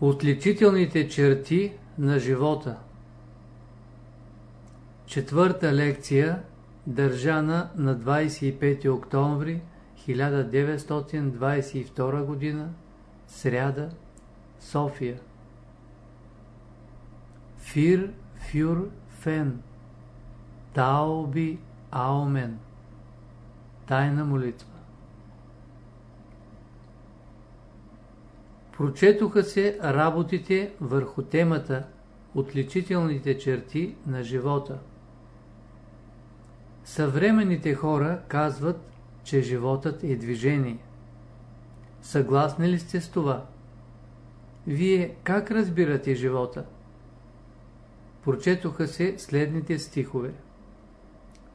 Отличителните черти на живота. Четвърта лекция, държана на 25 октомври 1922 г. Сряда, София. Фир фюр фен. Тауби аумен Тайна молитва Прочетоха се работите върху темата Отличителните черти на живота. Съвременните хора казват, че животът е движение. Съгласни ли сте с това? Вие как разбирате живота? Прочетоха се следните стихове.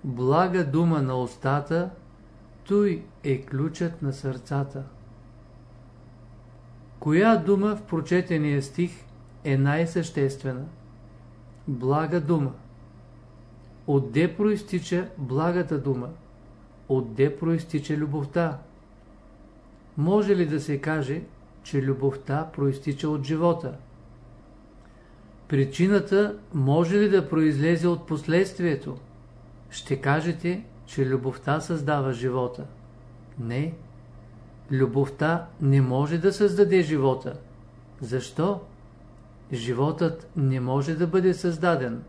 Блага дума на устата, той е ключът на сърцата. Коя дума в прочетения стих е най-съществена? Блага дума. Отде проистича благата дума? Отде проистича любовта? Може ли да се каже, че любовта проистича от живота? Причината може ли да произлезе от последствието? Ще кажете, че любовта създава живота. Не. Любовта не може да създаде живота. Защо? Животът не може да бъде създаден.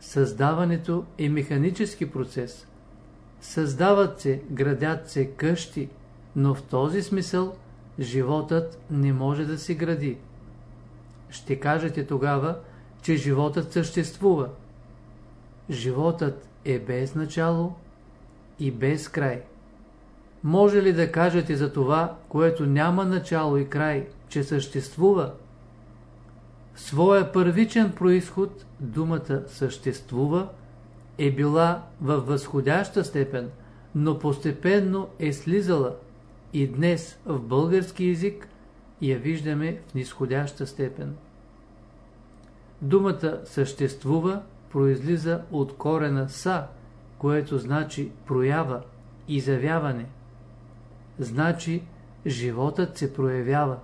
Създаването е механически процес. Създават се, градят се къщи, но в този смисъл животът не може да се гради. Ще кажете тогава, че животът съществува. Животът е без начало и без край. Може ли да кажете за това, което няма начало и край, че съществува? В своя първичен происход думата съществува е била във възходяща степен, но постепенно е слизала и днес в български язик я виждаме в нисходяща степен. Думата съществува произлиза от корена са, което значи проява, изявяване значи животът се проявява.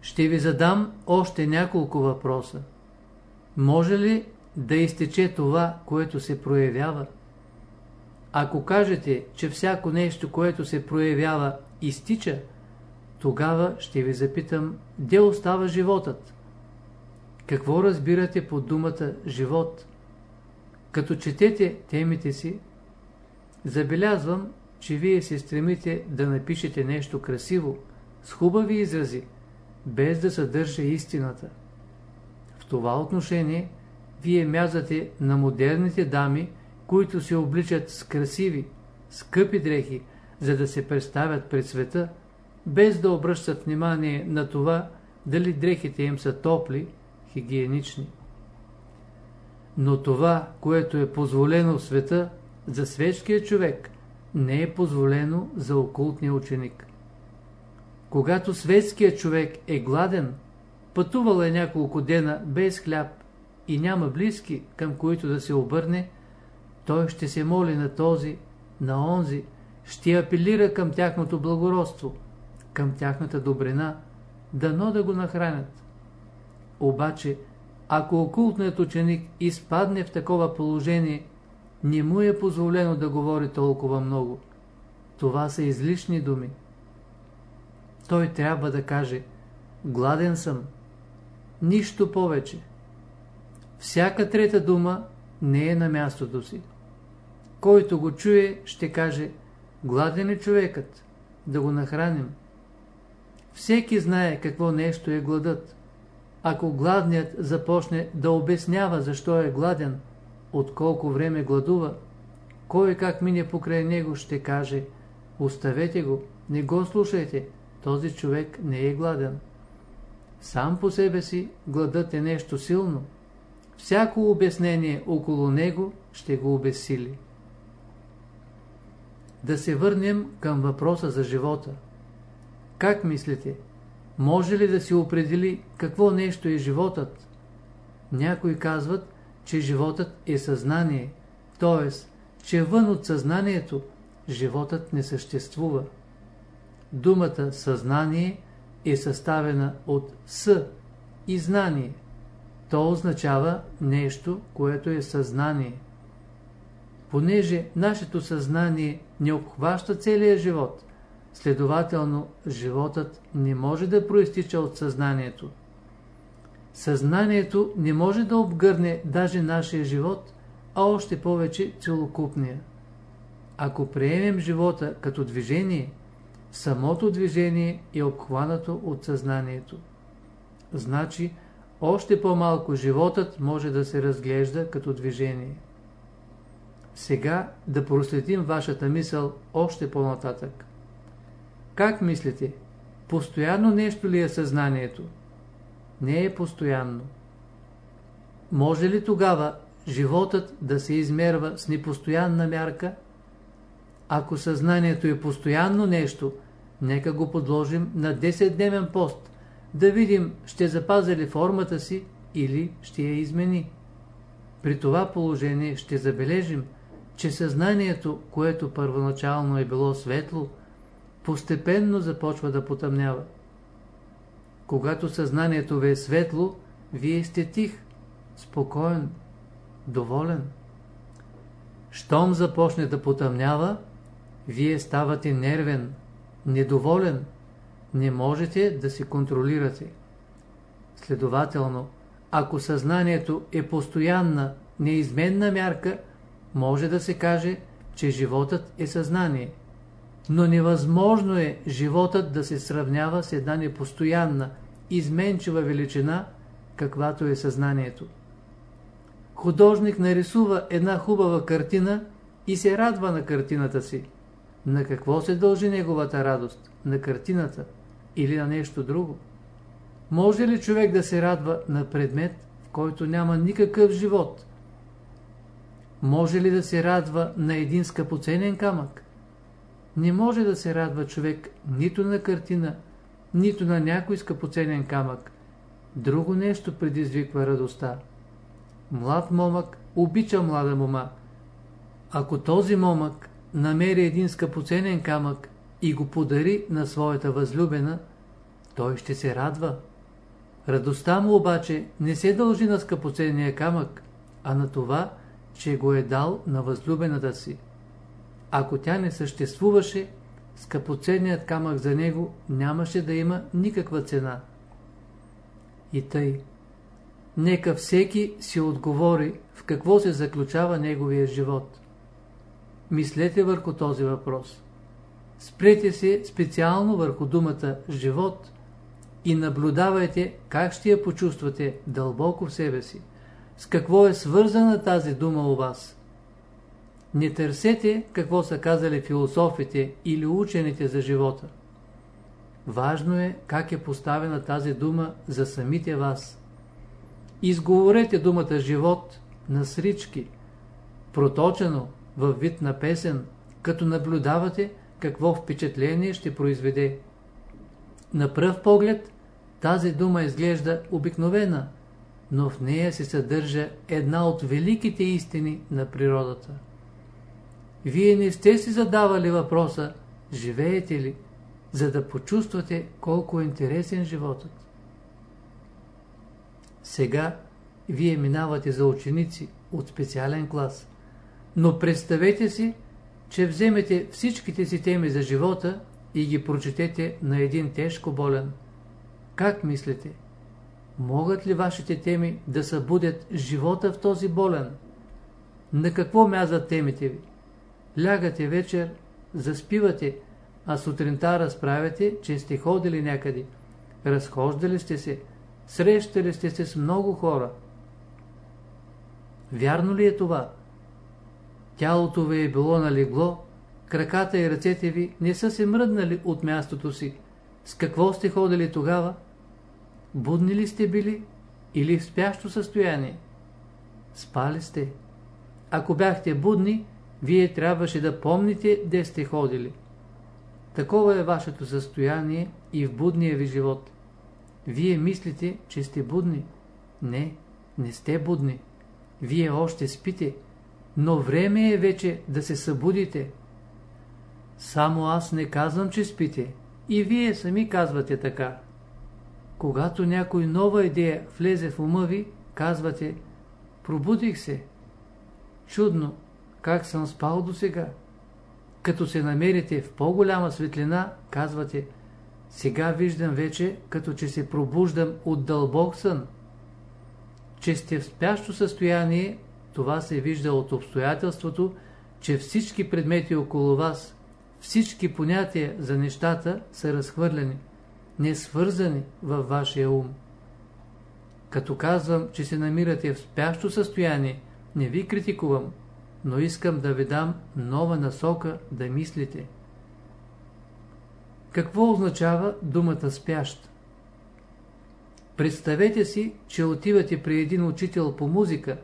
Ще ви задам още няколко въпроса. Може ли да изтече това, което се проявява? Ако кажете, че всяко нещо, което се проявява, изтича, тогава ще ви запитам, де остава животът? Какво разбирате под думата живот? Като четете темите си, забелязвам, че вие се стремите да напишете нещо красиво, с хубави изрази, без да съдържа истината. В това отношение вие мязате на модерните дами, които се обличат с красиви, скъпи дрехи, за да се представят пред света, без да обръщат внимание на това, дали дрехите им са топли, хигиенични. Но това, което е позволено в света, за светския човек, не е позволено за окултния ученик. Когато светският човек е гладен, пътувал е няколко дена без хляб и няма близки, към които да се обърне, той ще се моли на този, на онзи, ще апелира към тяхното благородство, към тяхната добрина, дано да го нахранят. Обаче, ако окултният ученик изпадне в такова положение, не му е позволено да говори толкова много. Това са излишни думи. Той трябва да каже Гладен съм. Нищо повече. Всяка трета дума не е на мястото си. Който го чуе, ще каже Гладен е човекът. Да го нахраним. Всеки знае какво нещо е гладът. Ако гладният започне да обяснява защо е гладен, от колко време гладува, кой как мине покрай него ще каже оставете го, не го слушайте, този човек не е гладен. Сам по себе си гладът е нещо силно. Всяко обяснение около него ще го обесили. Да се върнем към въпроса за живота. Как мислите? Може ли да се определи какво нещо е животът? Някои казват, че животът е съзнание, т.е. че вън от съзнанието животът не съществува. Думата съзнание е съставена от С и знание. То означава нещо, което е съзнание. Понеже нашето съзнание не обхваща целия живот, следователно животът не може да проистича от съзнанието. Съзнанието не може да обгърне даже нашия живот, а още повече целокупния. Ако приемем живота като движение, самото движение е обхванато от съзнанието. Значи, още по-малко животът може да се разглежда като движение. Сега да проследим вашата мисъл още по-нататък. Как мислите? Постоянно нещо ли е съзнанието? Не е постоянно. Може ли тогава животът да се измерва с непостоянна мярка? Ако съзнанието е постоянно нещо, нека го подложим на 10-дневен пост, да видим ще запази ли формата си или ще я измени. При това положение ще забележим, че съзнанието, което първоначално е било светло, постепенно започва да потъмнява. Когато съзнанието ви е светло, вие сте тих, спокоен, доволен. Щом започне да потъмнява, вие ставате нервен, недоволен, не можете да се контролирате. Следователно, ако съзнанието е постоянна, неизменна мярка, може да се каже, че животът е съзнание. Но невъзможно е животът да се сравнява с една непостоянна, изменчива величина, каквато е съзнанието. Художник нарисува една хубава картина и се радва на картината си. На какво се дължи неговата радост? На картината или на нещо друго? Може ли човек да се радва на предмет, в който няма никакъв живот? Може ли да се радва на един скъпоценен камък? Не може да се радва човек нито на картина, нито на някой скъпоценен камък. Друго нещо предизвиква радостта. Млад момък обича млада мома. Ако този момък намери един скъпоценен камък и го подари на своята възлюбена, той ще се радва. Радостта му обаче не се дължи на скъпоценния камък, а на това, че го е дал на възлюбената си. Ако тя не съществуваше, скъпоценният камък за него нямаше да има никаква цена. И тъй. Нека всеки си отговори в какво се заключава неговия живот. Мислете върху този въпрос. Спрете се специално върху думата «живот» и наблюдавайте как ще я почувствате дълбоко в себе си. С какво е свързана тази дума у вас? Не търсете какво са казали философите или учените за живота. Важно е как е поставена тази дума за самите вас. Изговорете думата живот на срички, проточено във вид на песен, като наблюдавате какво впечатление ще произведе. На пръв поглед тази дума изглежда обикновена, но в нея се съдържа една от великите истини на природата. Вие не сте си задавали въпроса, живеете ли, за да почувствате колко е интересен животът. Сега вие минавате за ученици от специален клас, но представете си, че вземете всичките си теми за живота и ги прочетете на един тежко болен. Как мислите? Могат ли вашите теми да събудят живота в този болен? На какво мязат темите ви? Лягате вечер, заспивате, а сутринта разправяте, че сте ходили някъде. Разхождали сте се, срещали сте се с много хора. Вярно ли е това? Тялото ви е било налегло, краката и ръцете ви не са се мръднали от мястото си. С какво сте ходили тогава? Будни ли сте били или в спящо състояние? Спали сте. Ако бяхте будни, вие трябваше да помните де сте ходили. Такова е вашето състояние и в будния ви живот. Вие мислите, че сте будни. Не, не сте будни. Вие още спите, но време е вече да се събудите. Само аз не казвам, че спите. И вие сами казвате така. когато някой нова идея влезе в ума ви, казвате Пробудих се. Чудно, как съм спал до сега. Като се намерите в по-голяма светлина, казвате Сега виждам вече, като че се пробуждам от дълбок сън. Че сте в спящо състояние, това се вижда от обстоятелството, че всички предмети около вас, всички понятия за нещата са разхвърлени, не свързани във вашия ум. Като казвам, че се намирате в спящо състояние, не ви критикувам, но искам да ви дам нова насока да мислите. Какво означава думата спящ? Представете си, че отивате при един учител по музика,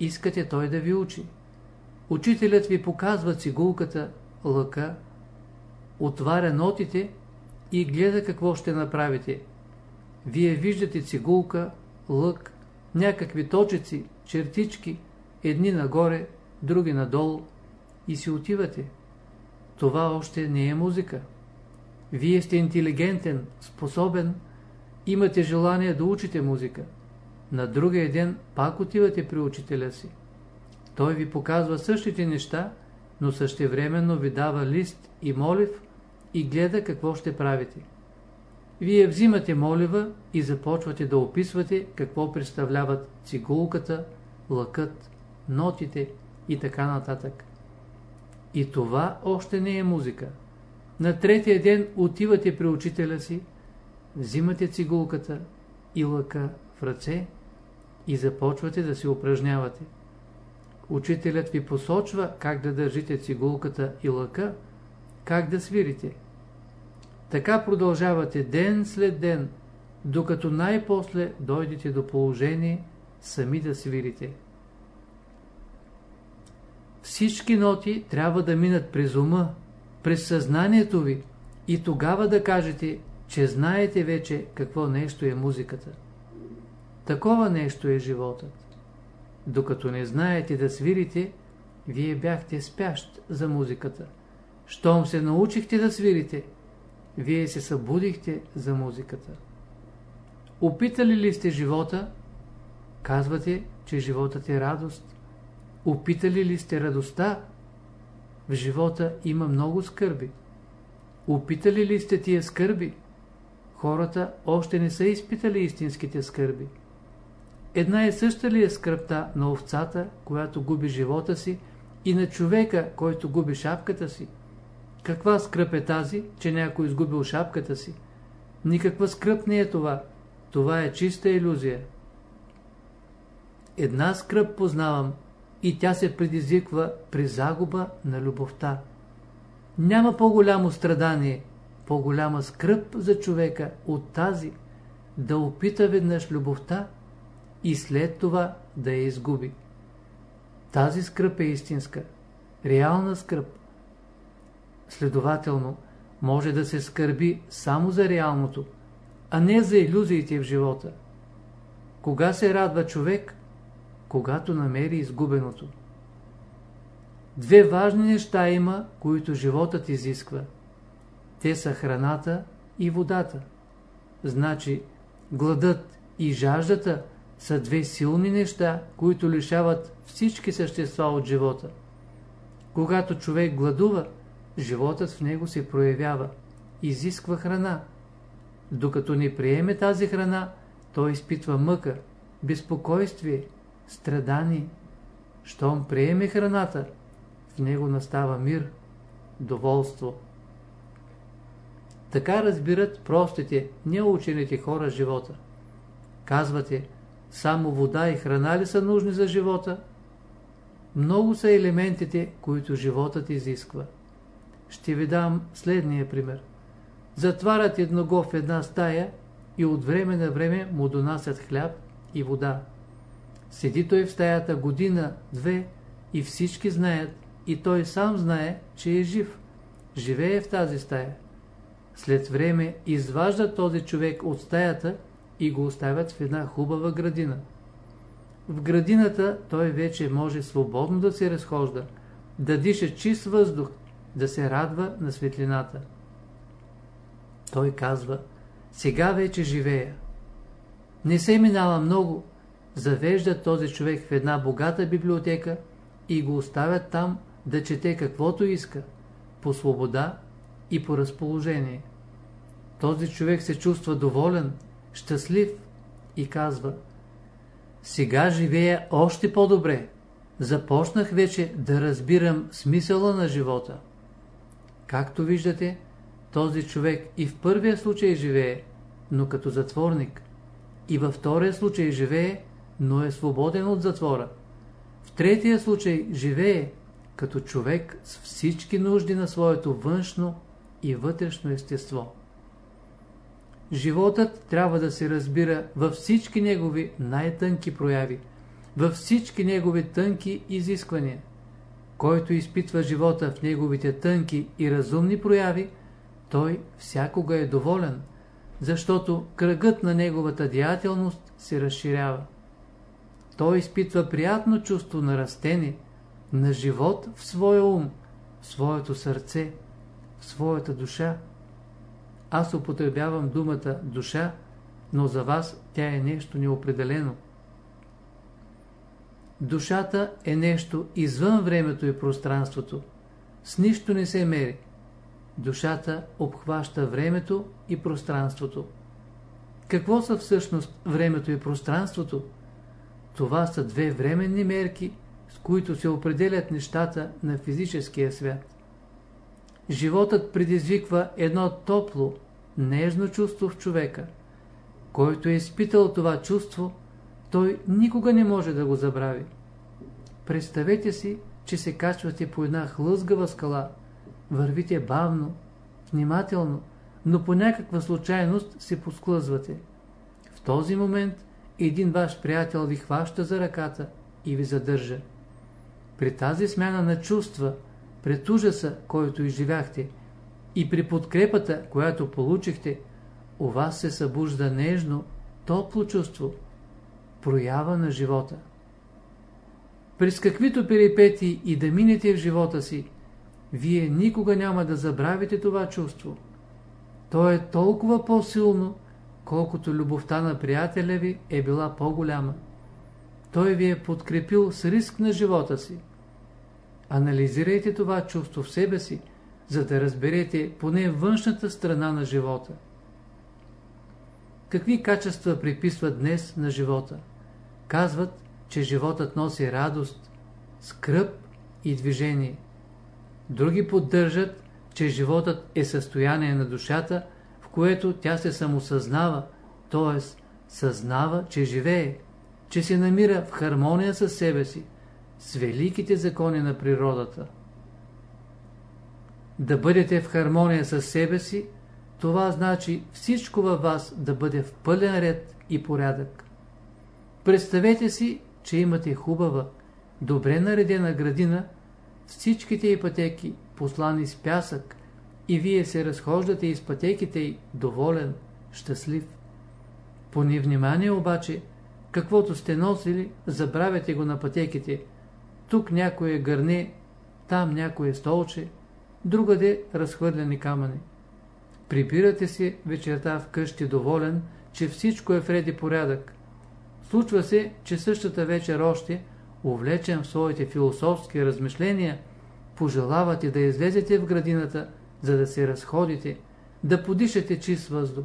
искате той да ви учи. Учителят ви показва цигулката, лъка, отваря нотите и гледа какво ще направите. Вие виждате цигулка, лък, някакви точици, чертички, едни нагоре, други надолу и си отивате. Това още не е музика. Вие сте интелигентен, способен, имате желание да учите музика. На другия ден пак отивате при учителя си. Той ви показва същите неща, но същевременно ви дава лист и молив и гледа какво ще правите. Вие взимате молива и започвате да описвате какво представляват цигулката, лъкът, нотите и така нататък. И това още не е музика. На третия ден отивате при учителя си, взимате цигулката и лъка в ръце и започвате да се упражнявате. Учителят ви посочва как да държите цигулката и лъка, как да свирите. Така продължавате ден след ден, докато най-после дойдете до положение сами да свирите. Всички ноти трябва да минат през ума, през съзнанието ви и тогава да кажете, че знаете вече какво нещо е музиката. Такова нещо е животът. Докато не знаете да свирите, вие бяхте спящ за музиката. Щом се научихте да свирите, вие се събудихте за музиката. Опитали ли сте живота? Казвате, че животът е радост. Опитали ли сте радостта? В живота има много скърби. Опитали ли сте тия скърби? Хората още не са изпитали истинските скърби. Една и съща ли е скръпта на овцата, която губи живота си, и на човека, който губи шапката си? Каква скръп е тази, че някой изгубил шапката си? Никаква скръп не е това. Това е чиста иллюзия. Една скръп познавам и тя се предизвиква при загуба на любовта. Няма по-голямо страдание, по-голяма скръп за човека от тази да опита веднъж любовта и след това да я изгуби. Тази скръп е истинска, реална скръп. Следователно, може да се скърби само за реалното, а не за иллюзиите в живота. Кога се радва човек? Когато намери изгубеното. Две важни неща има, които животът изисква. Те са храната и водата. Значи, гладът и жаждата са две силни неща, които лишават всички същества от живота. Когато човек гладува, животът в него се проявява, изисква храна. Докато не приеме тази храна, той изпитва мъка, безпокойствие, страдание. Щом приеме храната, в него настава мир, доволство. Така разбират простите, неучените хора живота. Казвате, само вода и храна ли са нужни за живота? Много са елементите, които животът изисква. Ще ви дам следния пример. Затварят едного в една стая и от време на време му донасят хляб и вода. Седи той в стаята година, две и всички знаят, и той сам знае, че е жив. Живее в тази стая. След време изважда този човек от стаята и го оставят в една хубава градина. В градината той вече може свободно да се разхожда, да диша чист въздух, да се радва на светлината. Той казва, Сега вече живея. Не се минава много, завеждат този човек в една богата библиотека и го оставят там да чете каквото иска, по свобода и по разположение. Този човек се чувства доволен, щастлив и казва Сега живея още по-добре. Започнах вече да разбирам смисъла на живота. Както виждате, този човек и в първия случай живее, но като затворник. И във втория случай живее, но е свободен от затвора. В третия случай живее, като човек с всички нужди на своето външно и вътрешно естество. Животът трябва да се разбира във всички негови най-тънки прояви, във всички негови тънки изисквания. Който изпитва живота в неговите тънки и разумни прояви, той всякога е доволен, защото кръгът на неговата деятелност се разширява. Той изпитва приятно чувство на растение, на живот в своя ум, в своето сърце, в своята душа. Аз употребявам думата душа, но за вас тя е нещо неопределено. Душата е нещо извън времето и пространството. С нищо не се мери. Душата обхваща времето и пространството. Какво са всъщност времето и пространството? Това са две временни мерки, с които се определят нещата на физическия свят. Животът предизвиква едно топло, нежно чувство в човека. Който е изпитал това чувство, той никога не може да го забрави. Представете си, че се качвате по една хлъзгава скала, вървите бавно, внимателно, но по някаква случайност се посклъзвате. В този момент един ваш приятел ви хваща за ръката и ви задържа. При тази смяна на чувства, пред ужаса, който изживяхте, и при подкрепата, която получихте, у вас се събужда нежно, топло чувство, проява на живота. През каквито перипети и да минете в живота си, вие никога няма да забравите това чувство. То е толкова по-силно, колкото любовта на приятеля ви е била по-голяма. Той ви е подкрепил с риск на живота си. Анализирайте това чувство в себе си, за да разберете поне външната страна на живота. Какви качества приписват днес на живота? Казват, че животът носи радост, скръп и движение. Други поддържат, че животът е състояние на душата, което тя се самосъзнава, т.е. съзнава, че живее, че се намира в хармония с себе си, с великите закони на природата. Да бъдете в хармония с себе си, това значи всичко във вас да бъде в пълен ред и порядък. Представете си, че имате хубава, добре наредена градина, всичките й пътеки послани с пясък и вие се разхождате из пътеките й доволен, щастлив. По невнимание обаче, каквото сте носили, забравяте го на пътеките. Тук някое гърне, там някое столче, другаде разхвърляни камъни. Прибирате се вечерта вкъщи доволен, че всичко е в ред и порядък. Случва се, че същата вечер още, увлечен в своите философски размишления, пожелавате да излезете в градината, за да се разходите, да подишате чист въздух.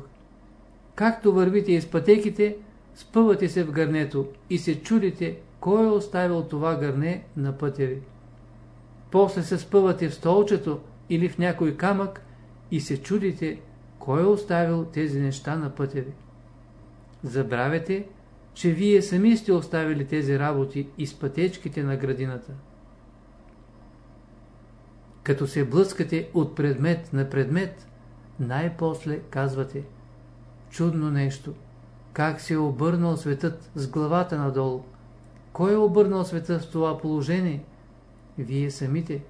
Както вървите из пътеките, спъвате се в гърнето и се чудите, кой е оставил това гърне на пътя ви. После се спъвате в столчето или в някой камък и се чудите, кой е оставил тези неща на пътя ви. Забравяте, че вие сами сте оставили тези работи из пътечките на градината. Като се блъскате от предмет на предмет, най-после казвате Чудно нещо. Как се е обърнал светът с главата надолу? Кой е обърнал света в това положение? Вие самите.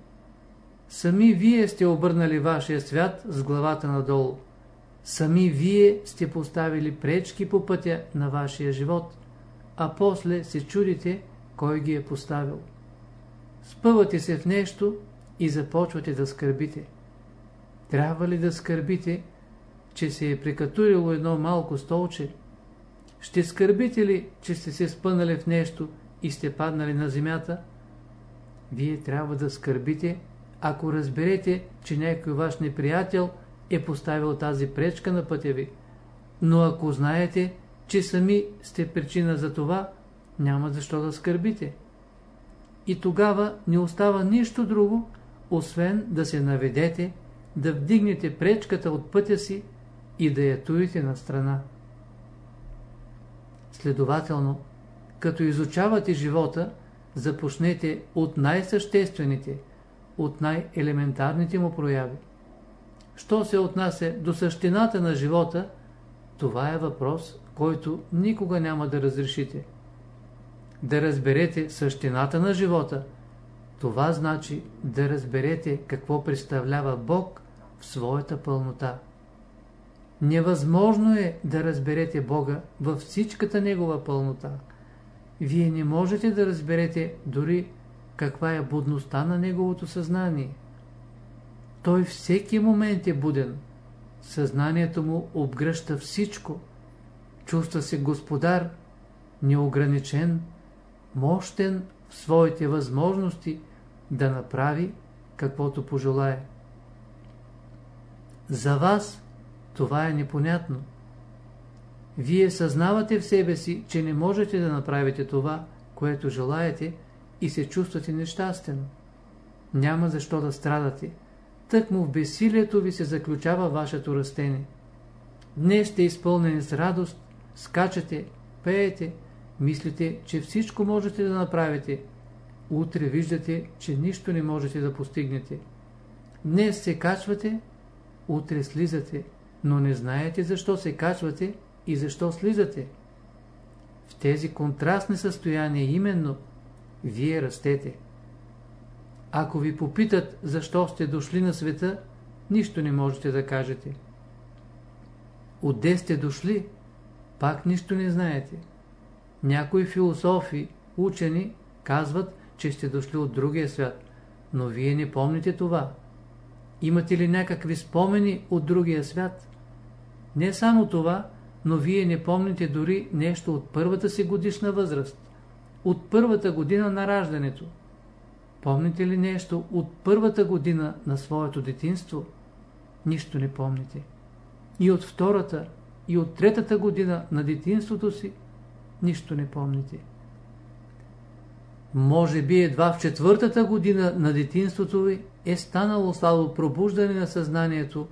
Сами вие сте обърнали вашия свят с главата надолу. Сами вие сте поставили пречки по пътя на вашия живот, а после се чудите кой ги е поставил. Спъвате се в нещо и започвате да скърбите. Трябва ли да скърбите, че се е прикатурило едно малко столче? Ще скърбите ли, че сте се спънали в нещо и сте паднали на земята? Вие трябва да скърбите, ако разберете, че някой ваш неприятел е поставил тази пречка на пътя ви. Но ако знаете, че сами сте причина за това, няма защо да скърбите. И тогава не остава нищо друго, освен да се наведете, да вдигнете пречката от пътя си и да я туите на страна. Следователно, като изучавате живота, започнете от най-съществените, от най-елементарните му прояви. Що се отнася до същината на живота, това е въпрос, който никога няма да разрешите. Да разберете същината на живота, това значи да разберете какво представлява Бог в своята пълнота. Невъзможно е да разберете Бога във всичката Негова пълнота. Вие не можете да разберете дори каква е будността на Неговото съзнание. Той всеки момент е буден. Съзнанието му обгръща всичко. Чувства се господар, неограничен, мощен в своите възможности да направи каквото пожелае. За вас това е непонятно. Вие съзнавате в себе си, че не можете да направите това, което желаете и се чувствате нещастен. Няма защо да страдате. Тъкмо в безсилието ви се заключава вашето растение. Днес сте изпълнени с радост, скачате, пеете, мислите, че всичко можете да направите. Утре виждате, че нищо не можете да постигнете. Днес се качвате, утре слизате, но не знаете защо се качвате и защо слизате. В тези контрастни състояния именно вие растете. Ако ви попитат защо сте дошли на света, нищо не можете да кажете. Отде сте дошли, пак нищо не знаете. Някои философи, учени, казват, че сте дошли от другия свят, но вие не помните това. Имате ли някакви спомени от другия свят? Не само това, но вие не помните дори нещо от първата си годишна възраст, от първата година на раждането. Помните ли нещо от първата година на своето детинство? Нищо не помните. И от втората, и от третата година на детинството си, нищо не помните. Може би едва в четвъртата година на детинството ви е станало слабо пробуждане на съзнанието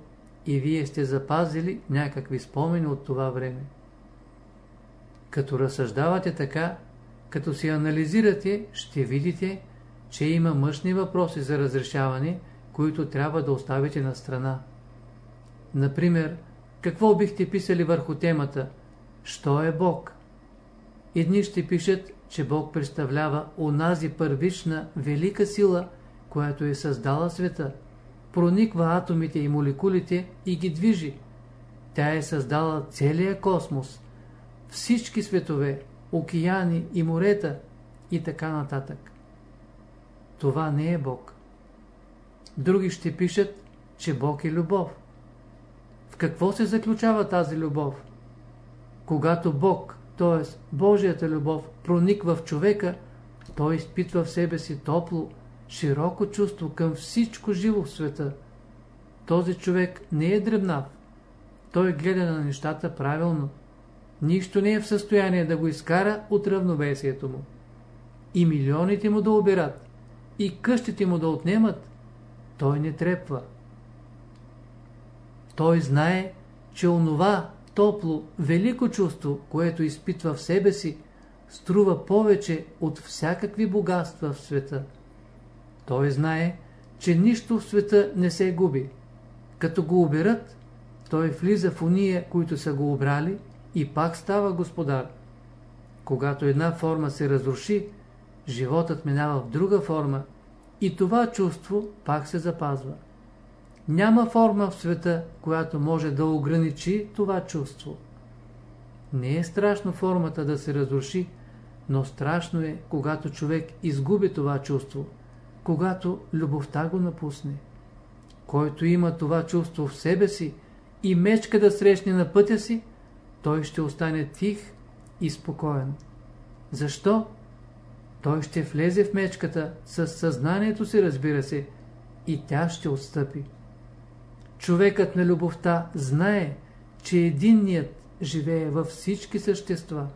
и вие сте запазили някакви спомени от това време. Като разсъждавате така, като си анализирате, ще видите, че има мъжни въпроси за разрешаване, които трябва да оставите на страна. Например, какво бихте писали върху темата «Що е Бог?» Едни ще пишат, че Бог представлява онази първична, велика сила, която е създала света, прониква атомите и молекулите и ги движи. Тя е създала целия космос, всички светове, океани и морета и така нататък. Това не е Бог. Други ще пишат, че Бог е любов. В какво се заключава тази любов? Когато Бог, т.е. Божията любов, прониква в човека, той изпитва в себе си топло, широко чувство към всичко живо в света. Този човек не е дребнав. Той гледа на нещата правилно. Нищо не е в състояние да го изкара от равновесието му. И милионите му да обират, и къщите му да отнемат, той не трепва. Той знае, че онова топло, велико чувство, което изпитва в себе си, струва повече от всякакви богатства в света. Той знае, че нищо в света не се губи. Като го оберат, той влиза в уния, които са го обрали и пак става господар. Когато една форма се разруши, животът минава в друга форма и това чувство пак се запазва. Няма форма в света, която може да ограничи това чувство. Не е страшно формата да се разруши, но страшно е, когато човек изгуби това чувство, когато любовта го напусне. Който има това чувство в себе си и мечка да срещне на пътя си, той ще остане тих и спокоен. Защо? Той ще влезе в мечката с съзнанието си, разбира се, и тя ще отстъпи. Човекът на любовта знае, че единният живее във всички същества.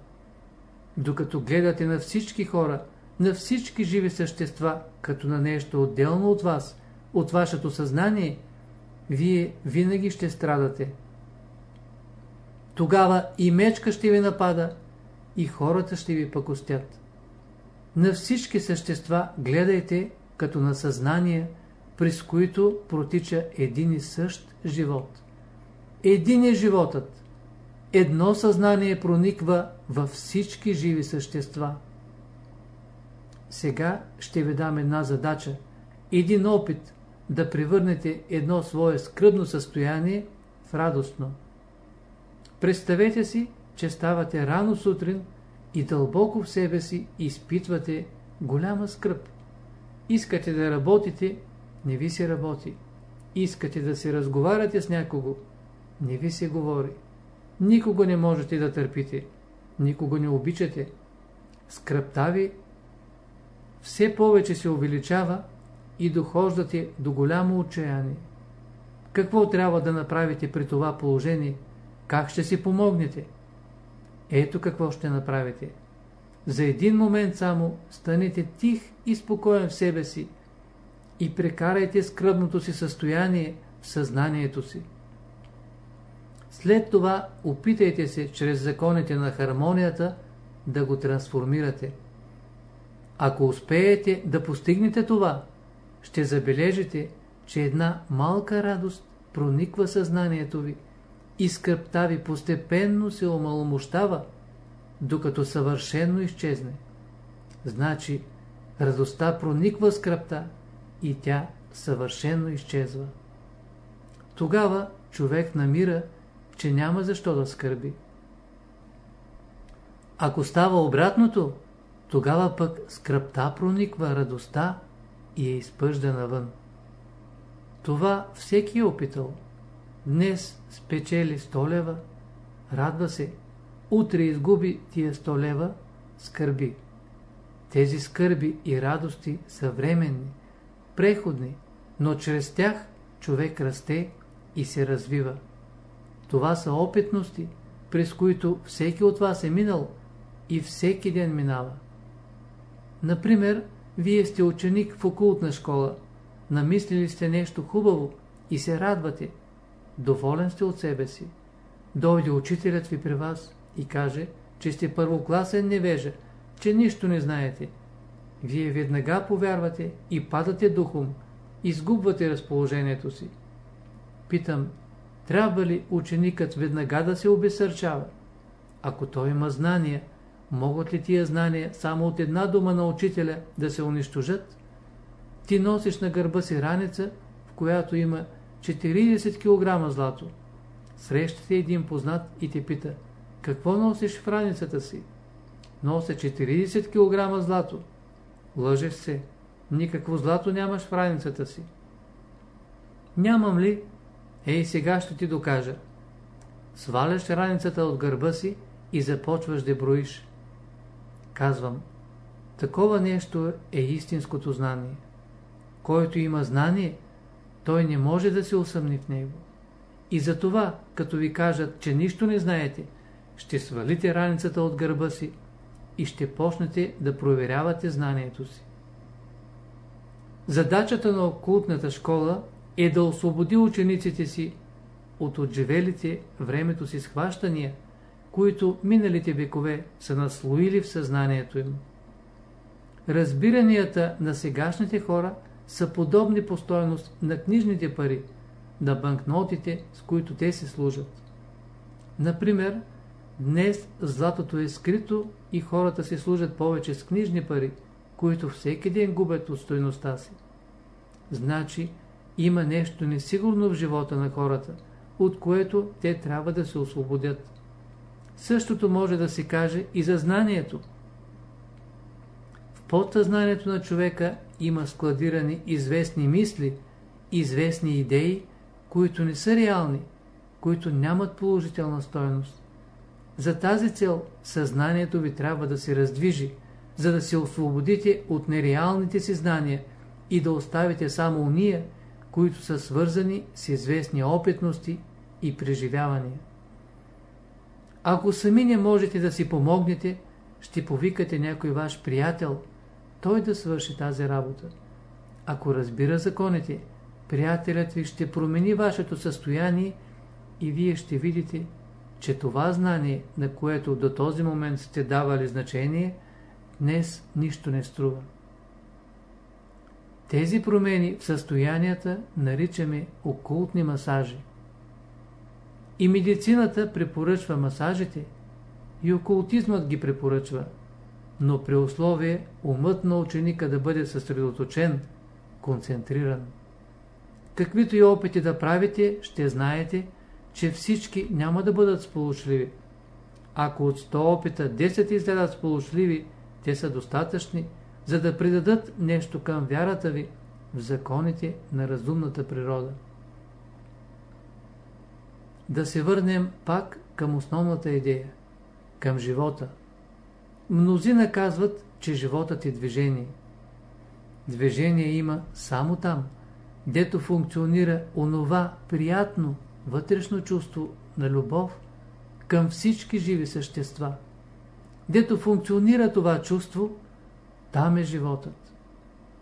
Докато гледате на всички хора, на всички живи същества, като на нещо отделно от вас, от вашето съзнание, вие винаги ще страдате. Тогава и мечка ще ви напада, и хората ще ви пакостят. На всички същества гледайте като на съзнание, през които протича един и същ живот. Един е животът. Едно съзнание прониква във всички живи същества. Сега ще ви дам една задача, един опит да превърнете едно свое скръбно състояние в радостно. Представете си, че ставате рано сутрин и дълбоко в себе си изпитвате голяма скръп. Искате да работите, не ви се работи. Искате да се разговаряте с някого, не ви се говори. Никого не можете да търпите, никого не обичате. Скръпта ви все повече се увеличава и дохождате до голямо отчаяние. Какво трябва да направите при това положение? Как ще си помогнете? Ето какво ще направите. За един момент само станете тих и спокоен в себе си и прекарайте скръбното си състояние в съзнанието си. След това опитайте се чрез законите на хармонията да го трансформирате. Ако успеете да постигнете това, ще забележите, че една малка радост прониква съзнанието ви и скръпта ви постепенно се омаломощава, докато съвършенно изчезне. Значи, радостта прониква скръпта и тя съвършенно изчезва. Тогава човек намира, че няма защо да скърби. Ако става обратното, тогава пък скръпта прониква радостта и е изпъжда навън. Това всеки е опитал. Днес спечели 100 лева, радва се, утре изгуби тия 100 лева, скърби. Тези скърби и радости са временни, преходни, но чрез тях човек расте и се развива. Това са опитности, през които всеки от вас е минал и всеки ден минава. Например, вие сте ученик в окултна школа, намислили сте нещо хубаво и се радвате. Доволен сте от себе си. Дойде учителят ви при вас и каже, че сте първокласен невежа, че нищо не знаете. Вие веднага повярвате и падате духом, изгубвате разположението си. Питам, трябва ли ученикът веднага да се обесърчава? Ако той има знания, могат ли тия знания само от една дума на учителя да се унищожат? Ти носиш на гърба си раница, в която има 40 кг злато. Срещате един познат и те пита, какво носиш в раницата си? Нося 40 кг злато. Лъжеш се, никакво злато нямаш в раницата си. Нямам ли? Ей, сега ще ти докажа. Сваляш раницата от гърба си и започваш да броиш. Казвам, такова нещо е истинското знание. Който има знание, той не може да се усъмни в него. И за това, като ви кажат, че нищо не знаете, ще свалите раницата от гърба си и ще почнете да проверявате знанието си. Задачата на окултната школа е да освободи учениците си от отживелите времето си схващания, които миналите векове са наслоили в съзнанието им. Разбиранията на сегашните хора са подобни по стоеност на книжните пари, на банкнотите, с които те се служат. Например, днес златото е скрито и хората се служат повече с книжни пари, които всеки ден губят от стоеността си. Значи, има нещо несигурно в живота на хората, от което те трябва да се освободят. Същото може да се каже и за знанието. В подсъзнанието на човека има складирани известни мисли, известни идеи, които не са реални, които нямат положителна стоеност. За тази цел съзнанието ви трябва да се раздвижи, за да се освободите от нереалните си знания и да оставите само уния, които са свързани с известни опитности и преживявания. Ако сами не можете да си помогнете, ще повикате някой ваш приятел, той да свърши тази работа. Ако разбира законите, приятелят ви ще промени вашето състояние и вие ще видите, че това знание, на което до този момент сте давали значение, днес нищо не струва. Тези промени в състоянията наричаме окултни масажи. И медицината препоръчва масажите, и окултизмът ги препоръчва, но при условие умът на ученика да бъде съсредоточен, концентриран. Каквито и опити да правите, ще знаете, че всички няма да бъдат сполучливи. Ако от 100 опита 10 изгледат сполучливи, те са достатъчни, за да придадат нещо към вярата ви в законите на разумната природа. Да се върнем пак към основната идея, към живота. Мнозина казват, че животът е движение. Движение има само там, дето функционира онова приятно вътрешно чувство на любов към всички живи същества. Дето функционира това чувство, там е животът.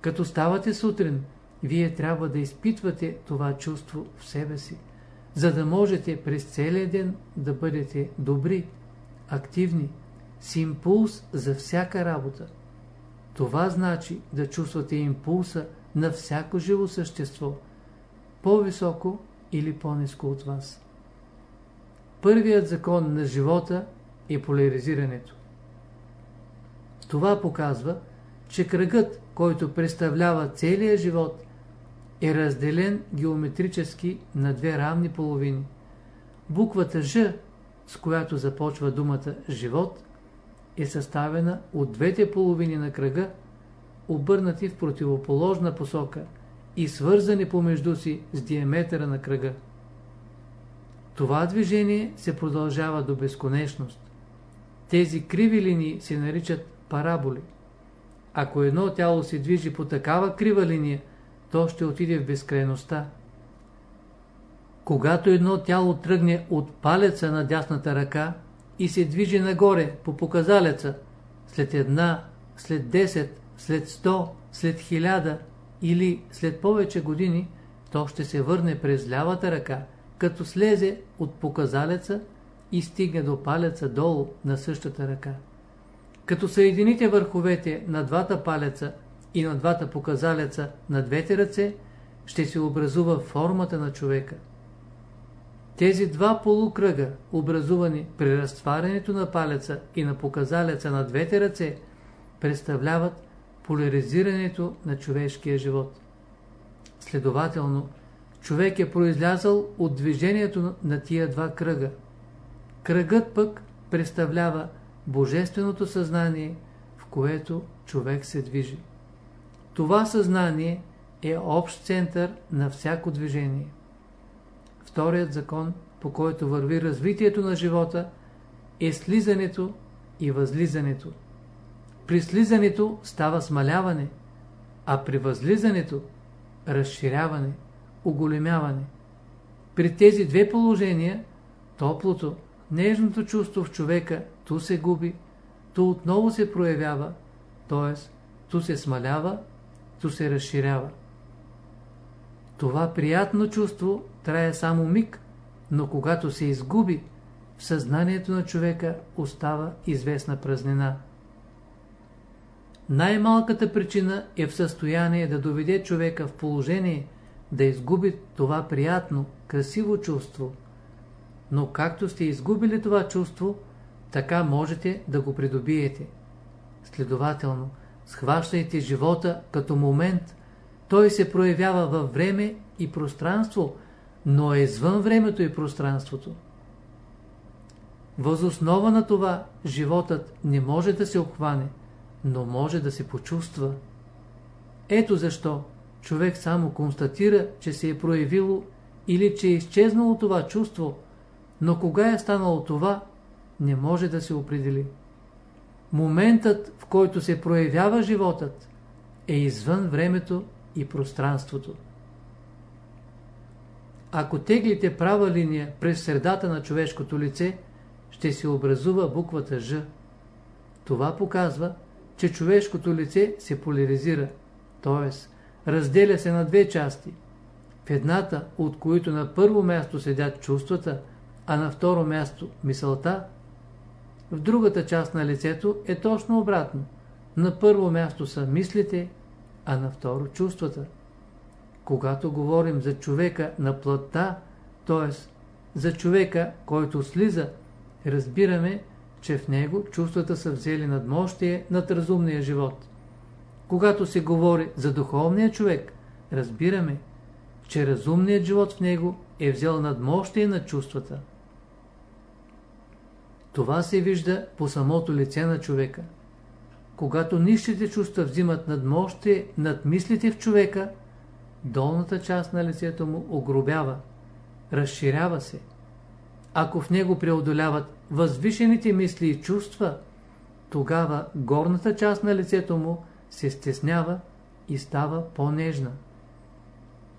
Като ставате сутрин, вие трябва да изпитвате това чувство в себе си, за да можете през целия ден да бъдете добри, активни, с импулс за всяка работа. Това значи да чувствате импулса на всяко живо същество, по-високо или по-низко от вас. Първият закон на живота е поляризирането. Това показва, че кръгът, който представлява целия живот, е разделен геометрически на две равни половини. Буквата Ж, с която започва думата живот, е съставена от двете половини на кръга, обърнати в противоположна посока и свързани помежду си с диаметъра на кръга. Това движение се продължава до безконечност. Тези криви линии се наричат параболи. Ако едно тяло се движи по такава крива линия, то ще отиде в безкрайността. Когато едно тяло тръгне от палеца на дясната ръка и се движи нагоре по показалеца, след една, след 10, след 100, след 1000 или след повече години, то ще се върне през лявата ръка, като слезе от показалеца и стигне до палеца долу на същата ръка. Като съедините върховете на двата палеца и на двата показалеца на двете ръце, ще се образува формата на човека. Тези два полукръга, образувани при разтварянето на палеца и на показалеца на двете ръце, представляват поляризирането на човешкия живот. Следователно, човек е произлязал от движението на тия два кръга. Кръгът пък представлява божественото съзнание, в което човек се движи. Това съзнание е общ център на всяко движение. Вторият закон, по който върви развитието на живота, е слизането и възлизането. При слизането става смаляване, а при възлизането – разширяване, оголемяване. При тези две положения, топлото, нежното чувство в човека ту се губи, ту отново се проявява, т.е. ту се смалява, ту се разширява. Това приятно чувство трае само миг, но когато се изгуби, в съзнанието на човека остава известна празнина. Най-малката причина е в състояние да доведе човека в положение да изгуби това приятно, красиво чувство. Но както сте изгубили това чувство, така можете да го придобиете. Следователно, схващайте живота като момент, той се проявява във време и пространство, но е извън времето и пространството. Възоснова на това животът не може да се обхване, но може да се почувства. Ето защо човек само констатира, че се е проявило или че е изчезнало това чувство, но кога е станало това, не може да се определи. Моментът, в който се проявява животът, е извън времето и пространството. Ако теглите права линия през средата на човешкото лице, ще се образува буквата Ж. Това показва, че човешкото лице се поляризира, т.е. разделя се на две части. В едната, от които на първо място седят чувствата, а на второ място мисълта, в другата част на лицето е точно обратно. На първо място са мислите, а на второ чувствата. Когато говорим за човека на плътта, т.е. за човека, който слиза, разбираме, че в него чувствата са взели надмощие над разумния живот. Когато се говори за духовния човек, разбираме, че разумният живот в него е взел надмощие на чувствата. Това се вижда по самото лице на човека. Когато нищите чувства взимат надмощие над мислите в човека, долната част на лицето му огробява, разширява се. Ако в него преодоляват възвишените мисли и чувства, тогава горната част на лицето му се стеснява и става по-нежна.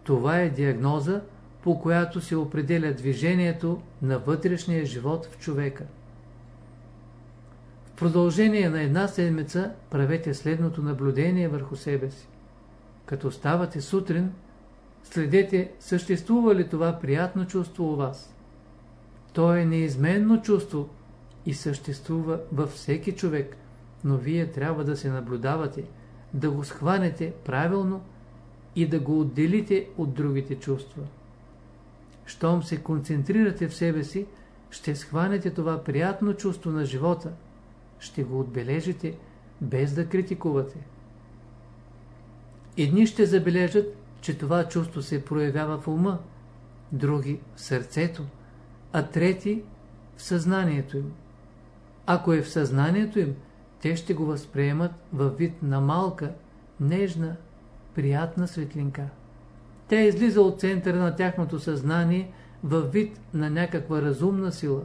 Това е диагноза, по която се определя движението на вътрешния живот в човека. В продължение на една седмица правете следното наблюдение върху себе си. Като ставате сутрин, следете съществува ли това приятно чувство у вас. То е неизменно чувство и съществува във всеки човек, но вие трябва да се наблюдавате, да го схванете правилно и да го отделите от другите чувства. Щом се концентрирате в себе си, ще схванете това приятно чувство на живота, ще го отбележите, без да критикувате. Едни ще забележат, че това чувство се проявява в ума, други в сърцето, а трети в съзнанието им. Ако е в съзнанието им, те ще го възприемат във вид на малка, нежна, приятна светлинка. Тя излиза от центъра на тяхното съзнание във вид на някаква разумна сила.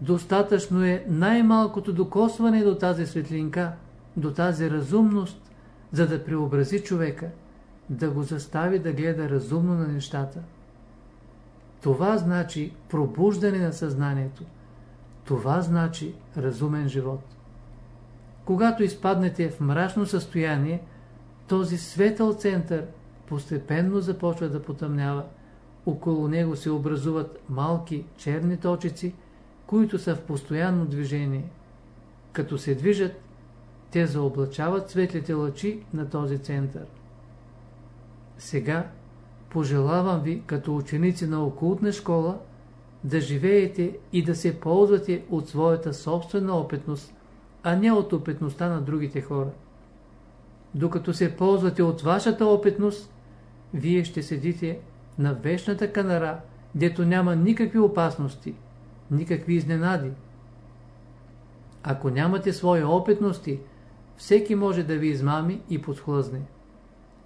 Достатъчно е най-малкото докосване до тази светлинка, до тази разумност, за да преобрази човека, да го застави да гледа разумно на нещата. Това значи пробуждане на съзнанието. Това значи разумен живот. Когато изпаднете в мрачно състояние, този светъл център постепенно започва да потъмнява. Около него се образуват малки черни точици, които са в постоянно движение. Като се движат, те заоблачават светлите лъчи на този център. Сега пожелавам ви, като ученици на окултна школа, да живеете и да се ползвате от своята собствена опитност, а не от опитността на другите хора. Докато се ползвате от вашата опитност, вие ще седите на вечната канара, дето няма никакви опасности, никакви изненади. Ако нямате свои опитности, всеки може да ви измами и подхлъзне.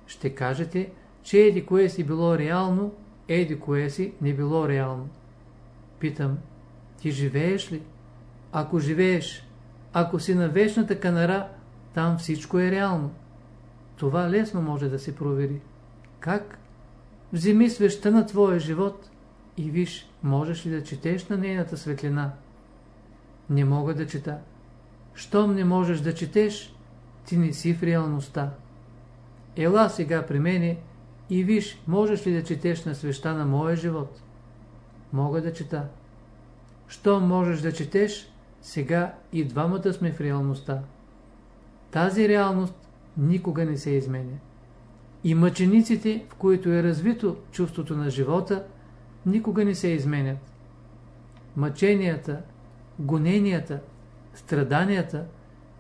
Ще кажете, че еди кое си било реално, еди кое си не било реално. Питам, ти живееш ли? Ако живееш, ако си на вечната канара, там всичко е реално. Това лесно може да се провери. Как? Вземи свеща на твоя живот и виж, можеш ли да четеш на нейната светлина. Не мога да чета. Щом не можеш да четеш, ти не си в реалността. Ела сега при мене и виж, можеш ли да четеш на свеща на моя живот? Мога да чета. Щом можеш да четеш, сега и двамата сме в реалността. Тази реалност никога не се изменя. И мъчениците, в които е развито чувството на живота, никога не се изменят. Мъченията, гоненията, страданията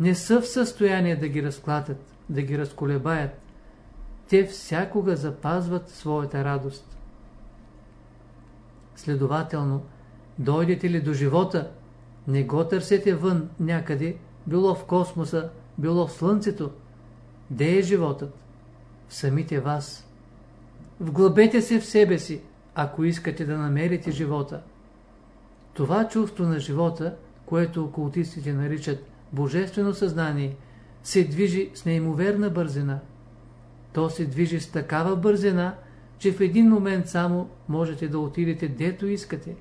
не са в състояние да ги разклатят, да ги разколебаят. Те всякога запазват своята радост. Следователно, дойдете ли до живота, не го търсете вън някъде, било в космоса, било в Слънцето, Де е животът? В самите вас. Вглъбете се в себе си, ако искате да намерите живота. Това чувство на живота, което окултистите наричат божествено съзнание, се движи с неимоверна бързина. То се движи с такава бързина, че в един момент само можете да отидете дето искате,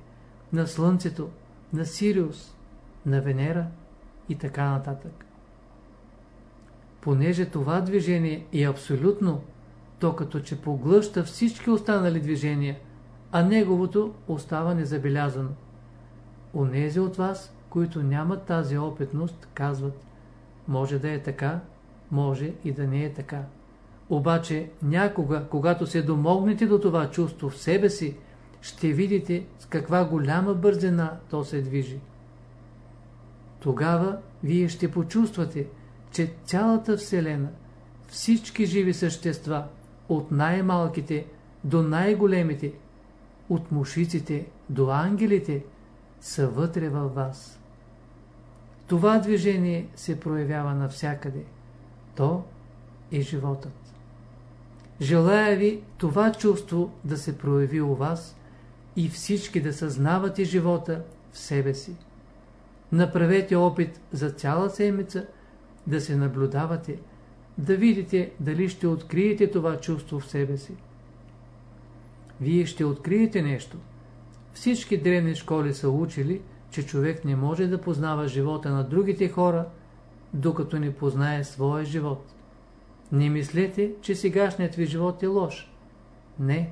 на Слънцето, на Сириус, на Венера и така нататък. Понеже това движение е абсолютно, то като че поглъща всички останали движения, а неговото остава незабелязано. Онези от вас, които нямат тази опитност, казват, може да е така, може и да не е така. Обаче някога, когато се домогнете до това чувство в себе си, ще видите с каква голяма бързина то се движи. Тогава вие ще почувствате, че цялата Вселена, всички живи същества, от най-малките до най-големите, от мушиците до ангелите, са вътре във вас. Това движение се проявява навсякъде. То е животът. Желая ви това чувство да се прояви у вас и всички да съзнавате живота в себе си. Направете опит за цяла седмица да се наблюдавате, да видите дали ще откриете това чувство в себе си. Вие ще откриете нещо. Всички древни школи са учили, че човек не може да познава живота на другите хора, докато не познае своя живот. Не мислете, че сегашният ви живот е лош. Не,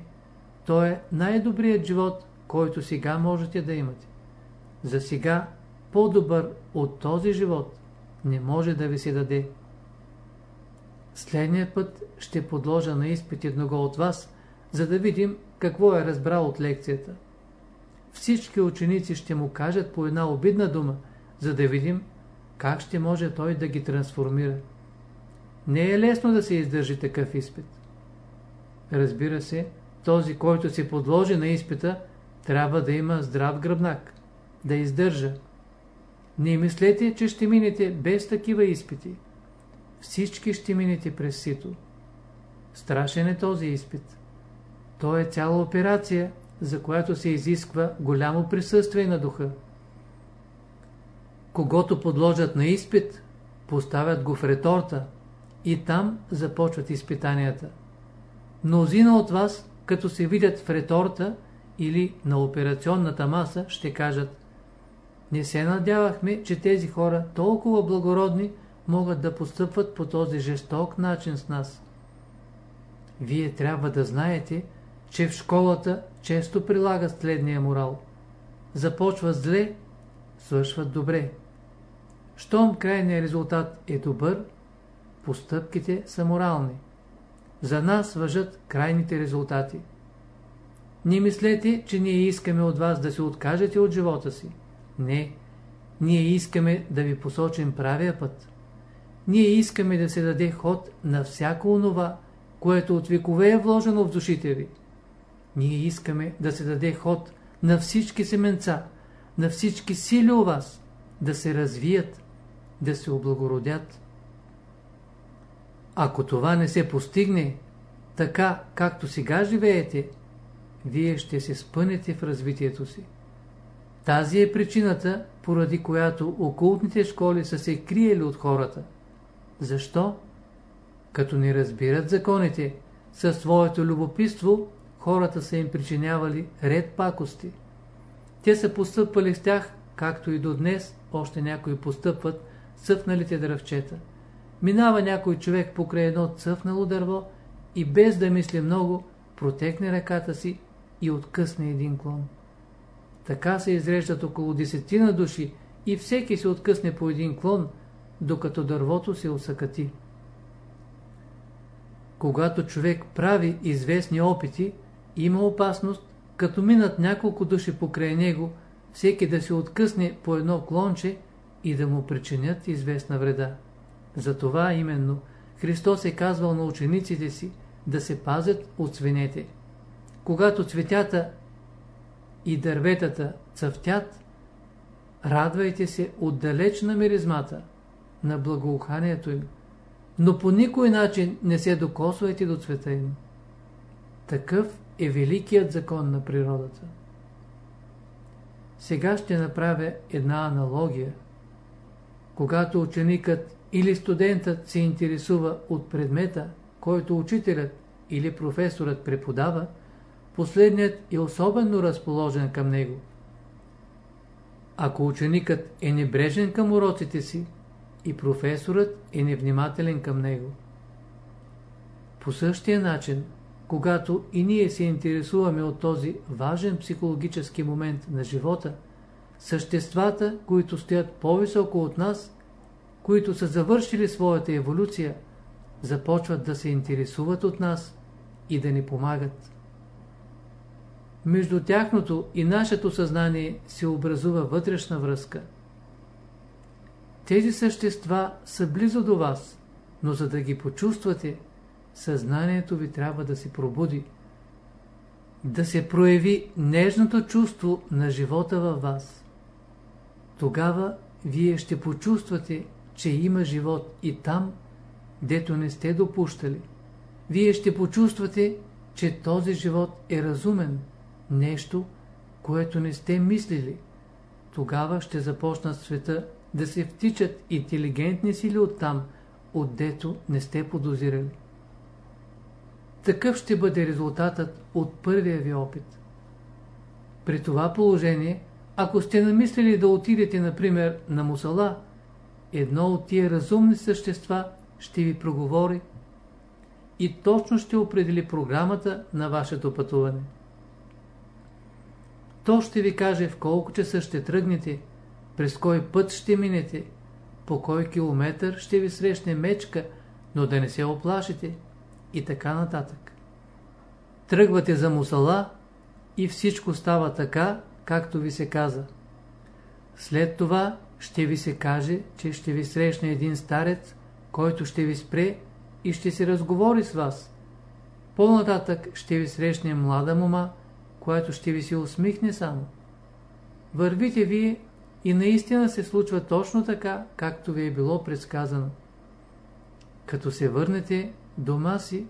то е най-добрият живот, който сега можете да имате. За сега по-добър от този живот не може да ви се даде. Следния път ще подложа на изпит едного от вас, за да видим какво е разбрал от лекцията. Всички ученици ще му кажат по една обидна дума, за да видим как ще може той да ги трансформира. Не е лесно да се издържи такъв изпит. Разбира се, този, който се подложи на изпита, трябва да има здрав гръбнак, да издържа. Не мислете, че ще минете без такива изпити. Всички ще минете през сито. Страшен е този изпит. То е цяла операция, за която се изисква голямо присъствие на духа. Когато подложат на изпит, поставят го в реторта и там започват изпитанията. Мнозина от вас, като се видят в реторта или на операционната маса, ще кажат Не се надявахме, че тези хора, толкова благородни, могат да постъпват по този жесток начин с нас. Вие трябва да знаете, че в школата често прилагат следния морал. Започва зле, свършват добре. Щом крайният резултат е добър, постъпките са морални. За нас въжат крайните резултати. Не мислете, че ние искаме от вас да се откажете от живота си. Не, ние искаме да ви посочим правия път. Ние искаме да се даде ход на всяко онова, което от векове е вложено в душите ви. Ние искаме да се даде ход на всички семенца, на всички сили у вас, да се развият, да се облагородят. Ако това не се постигне, така както сега живеете, вие ще се спънете в развитието си. Тази е причината, поради която окултните школи са се криели от хората. Защо? Като не разбират законите, със своето любопитство хората са им причинявали ред пакости. Те са постъпвали с тях, както и до днес още някои постъпват цъфналите дръвчета. Минава някой човек покрай едно цъфнало дърво и без да мисли много, протекне ръката си и откъсне един клон. Така се изреждат около десетина души и всеки се откъсне по един клон, докато дървото се усъкати. Когато човек прави известни опити, има опасност, като минат няколко души покрай него, всеки да се откъсне по едно клонче и да му причинят известна вреда. Затова именно Христос е казвал на учениците си да се пазят от свинете. Когато цветята и дърветата цъфтят, радвайте се отдалеч на миризмата, на благоуханието им, но по никой начин не се докосвайте до цвета им. Такъв е великият закон на природата. Сега ще направя една аналогия. Когато ученикът или студентът се интересува от предмета, който учителят или професорът преподава, последният е особено разположен към него. Ако ученикът е небрежен към уроците си, и професорът е невнимателен към него. По същия начин, когато и ние се интересуваме от този важен психологически момент на живота, съществата, които стоят по-високо от нас, които са завършили своята еволюция, започват да се интересуват от нас и да ни помагат. Между тяхното и нашето съзнание се образува вътрешна връзка. Тези същества са близо до вас, но за да ги почувствате, съзнанието ви трябва да се пробуди, да се прояви нежното чувство на живота във вас. Тогава вие ще почувствате, че има живот и там, дето не сте допущали. Вие ще почувствате, че този живот е разумен, нещо, което не сте мислили. Тогава ще започнат света да се втичат интелигентни сили оттам, отдето не сте подозирали. Такъв ще бъде резултатът от първия ви опит. При това положение, ако сте намислили да отидете, например, на мусала, едно от тия разумни същества ще ви проговори и точно ще определи програмата на вашето пътуване. То ще ви каже в колко часа ще тръгнете, през кой път ще минете, по кой километър ще ви срещне мечка, но да не се оплашите и така нататък. Тръгвате за мусала и всичко става така, както ви се каза. След това ще ви се каже, че ще ви срещне един старец, който ще ви спре и ще се разговори с вас. По-нататък ще ви срещне млада мома, която ще ви се усмихне само. Вървите вие и наистина се случва точно така, както ви е било предсказано. Като се върнете дома си,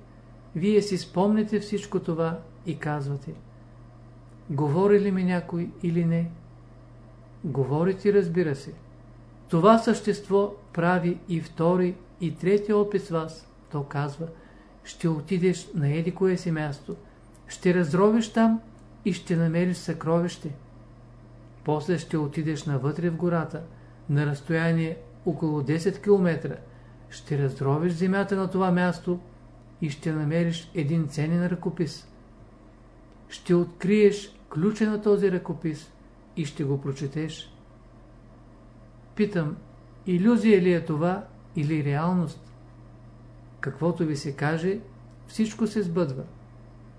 вие си спомнете всичко това и казвате Говори ли ми някой или не? Говорите, разбира се. Това същество прави и втори, и трети опит с вас. То казва, ще отидеш на еди кое си място, ще разровиш там и ще намериш съкровище. После ще отидеш навътре в гората, на разстояние около 10 км. Ще раздробиш земята на това място и ще намериш един ценен ръкопис. Ще откриеш ключа на този ръкопис и ще го прочетеш. Питам, иллюзия ли е това или реалност? Каквото ви се каже, всичко се сбъдва.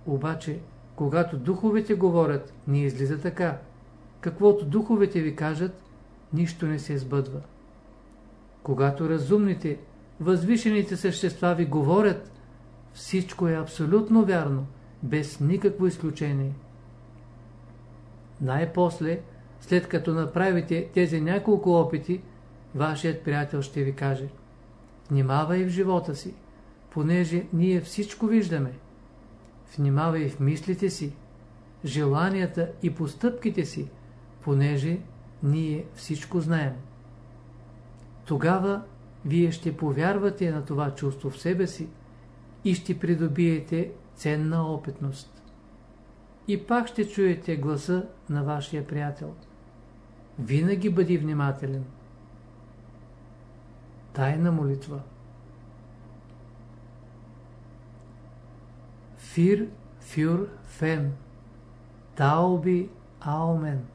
Обаче, когато духовете говорят, не излиза така каквото духовете ви кажат, нищо не се сбъдва. Когато разумните, възвишените същества ви говорят, всичко е абсолютно вярно, без никакво изключение. Най-после, след като направите тези няколко опити, вашият приятел ще ви каже Внимавай в живота си, понеже ние всичко виждаме. Внимавай в мислите си, желанията и постъпките си, понеже ние всичко знаем. Тогава вие ще повярвате на това чувство в себе си и ще придобиете ценна опитност. И пак ще чуете гласа на вашия приятел. Винаги бъди внимателен. Тайна молитва Фир, фюр, фен. Тауби, аумен.